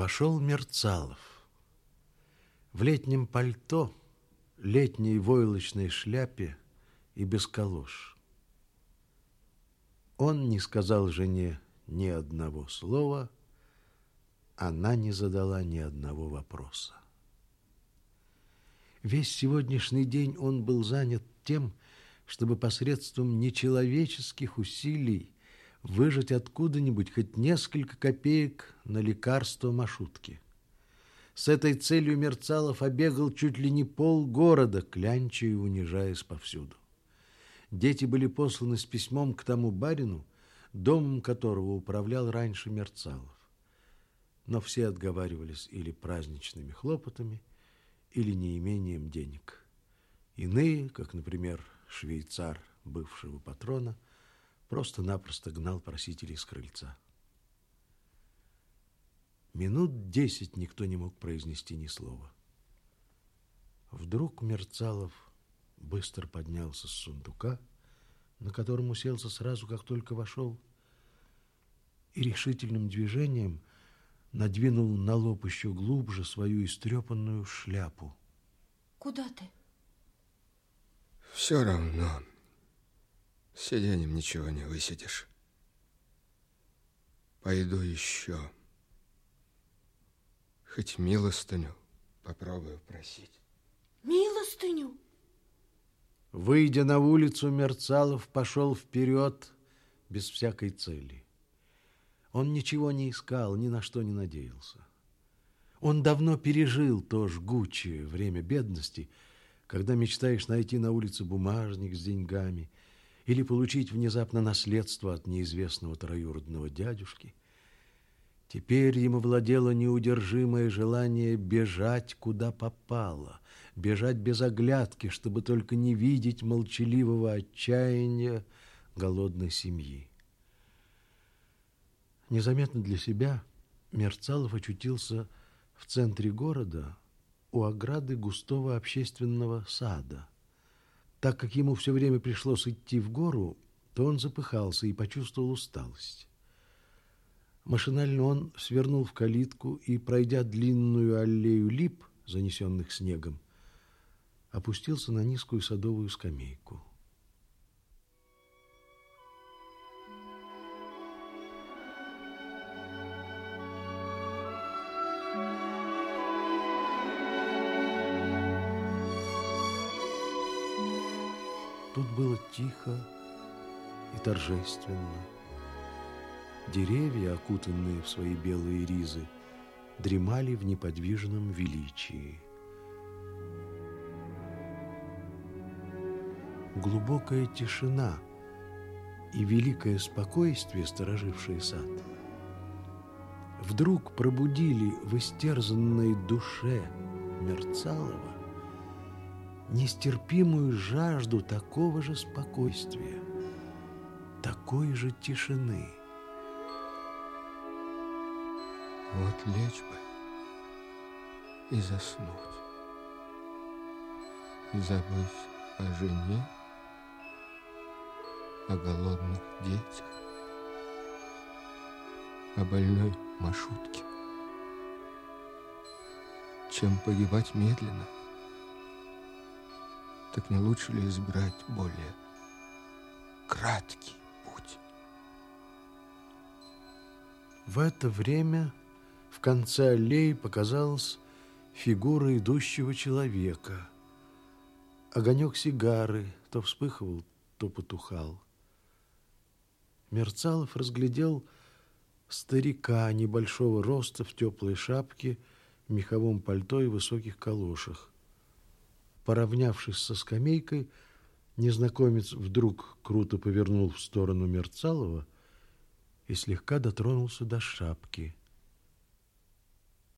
Вошел Мерцалов. В летнем пальто, летней войлочной шляпе и без колош. Он не сказал жене ни одного слова, она не задала ни одного вопроса. Весь сегодняшний день он был занят тем, чтобы посредством нечеловеческих усилий выжать откуда-нибудь хоть несколько копеек на лекарство Машутки. С этой целью Мерцалов обегал чуть ли не пол города, клянча и унижаясь повсюду. Дети были посланы с письмом к тому барину, домом которого управлял раньше Мерцалов. Но все отговаривались или праздничными хлопотами, или неимением денег. Иные, как, например, швейцар бывшего патрона, просто-напросто гнал просителей с крыльца. Минут десять никто не мог произнести ни слова. Вдруг Мерцалов быстро поднялся с сундука, на котором уселся сразу, как только вошел, и решительным движением надвинул на лоб еще глубже свою истрепанную шляпу. Куда ты? Все равно. Сиденьем ничего не высидишь. Пойду еще. Хоть милостыню попробую просить. Милостыню? Выйдя на улицу, Мерцалов пошел вперед без всякой цели. Он ничего не искал, ни на что не надеялся. Он давно пережил то жгучее время бедности, когда мечтаешь найти на улице бумажник с деньгами или получить внезапно наследство от неизвестного троюродного дядюшки. Теперь ему владело неудержимое желание бежать, куда попало, бежать без оглядки, чтобы только не видеть молчаливого отчаяния голодной семьи. Незаметно для себя Мерцалов очутился в центре города у ограды густого общественного сада. Так как ему все время пришлось идти в гору, то он запыхался и почувствовал усталость. Машинально он свернул в калитку и, пройдя длинную аллею лип, занесенных снегом, опустился на низкую садовую скамейку. Тут было тихо и торжественно. Деревья, окутанные в свои белые ризы, дремали в неподвижном величии. Глубокая тишина и великое спокойствие, сторожившие сад, вдруг пробудили в истерзанной душе Мерцалова нестерпимую жажду такого же спокойствия, такой же тишины. Вот лечь бы и заснуть, и забыть о жене, о голодных детях, о больной маршрутке, чем погибать медленно – так не лучше ли избрать более краткий путь? В это время в конце аллеи показалась фигура идущего человека. Огонек сигары то вспыхивал, то потухал. Мерцалов разглядел старика небольшого роста в теплой шапке, меховом пальто и высоких калошах. Поравнявшись со скамейкой, незнакомец вдруг круто повернул в сторону Мерцалова и слегка дотронулся до шапки.